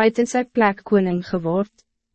David in sy plek koning geword.